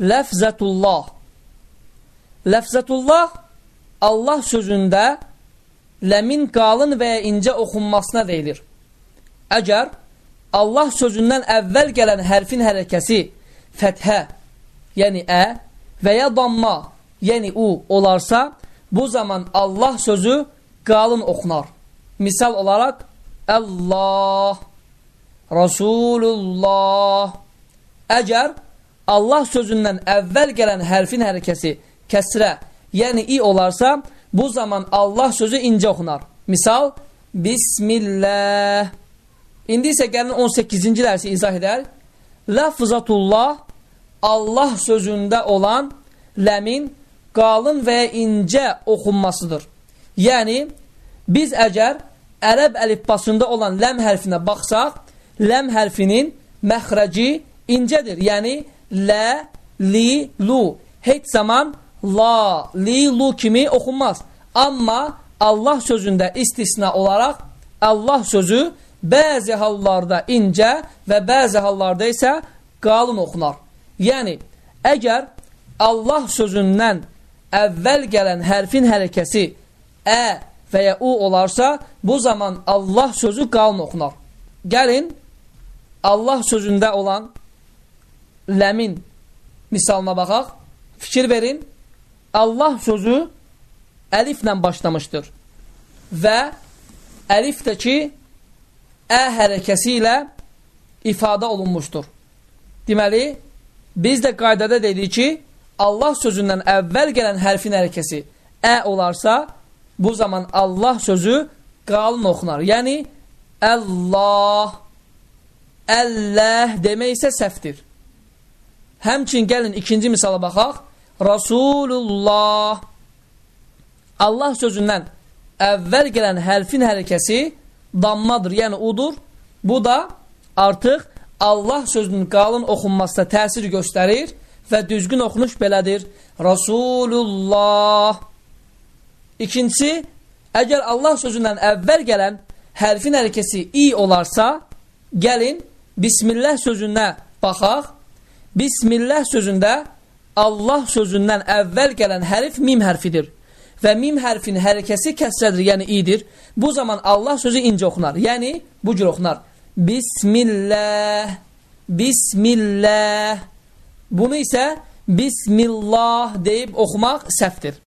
Ləfzətullah. Ləfzətullah Allah sözündə ləmin qalın və ya incə oxunmasına deyilir. Əgər Allah sözündən əvvəl gələn hərfin hərəkəsi fəthə, yəni ə və ya damma, yəni u olarsa, bu zaman Allah sözü qalın oxunar. Misal olaraq, Allah, Rasulullah. Əgər Allah sözündən əvvəl gələn hərfin hərəkəsi kəsrə, yəni i olarsa, bu zaman Allah sözü incə oxunar. Misal, Bismillah. İndi isə gəlin 18-ci dərsi izah edər. Lafzatullah Allah sözündə olan ləmin qalın və ya incə oxunmasıdır. Yəni, biz əgər ərəb əlifbasında olan ləm hərfinə baxsaq, ləm hərfinin məxrəci incədir. Yəni, lə, li, lu. Heç zaman la, li, lu kimi oxunmaz. Amma Allah sözündə istisna olaraq Allah sözü bəzi hallarda incə və bəzi hallarda isə qalın oxunar. Yəni, əgər Allah sözündən əvvəl gələn hərfin hərəkəsi ə və ya u olarsa, bu zaman Allah sözü qalın oxunar. Gəlin, Allah sözündə olan ləmin misalına baxaq, fikir verin. Allah sözü əliflə başlamışdır və əlifdəki ə hərəkəsi ilə ifadə olunmuşdur. Deməli, biz də qaydada dedik ki, Allah sözündən əvvəl gələn hərfin hərəkəsi ə olarsa, bu zaman Allah sözü qalın oxunar. Yəni, Allah, Əlləh demək isə səhvdir. Həmçin gəlin ikinci misala baxaq. Rasulullah. Allah sözündən əvvəl gələn hərfin hərəkəsi dammadır, yəni udur. Bu da artıq Allah sözünün qalın oxunmasına təsir göstərir və düzgün oxunuş belədir. Rasulullah. İkincisi, əgər Allah sözündən əvvəl gələn hərfin hərəkəsi i olarsa, gəlin Bismillah sözünə baxaq. Bismillah sözündə Allah sözündən əvvəl gələn hərf mim hərfidir və mim hərfin hərəkəsi kəsrədir, yəni idir. Bu zaman Allah sözü incə oxunar. Yəni, bu cür oxunar. Bismillah, Bismillah. Bunu isə Bismillah deyib oxumaq səhvdir.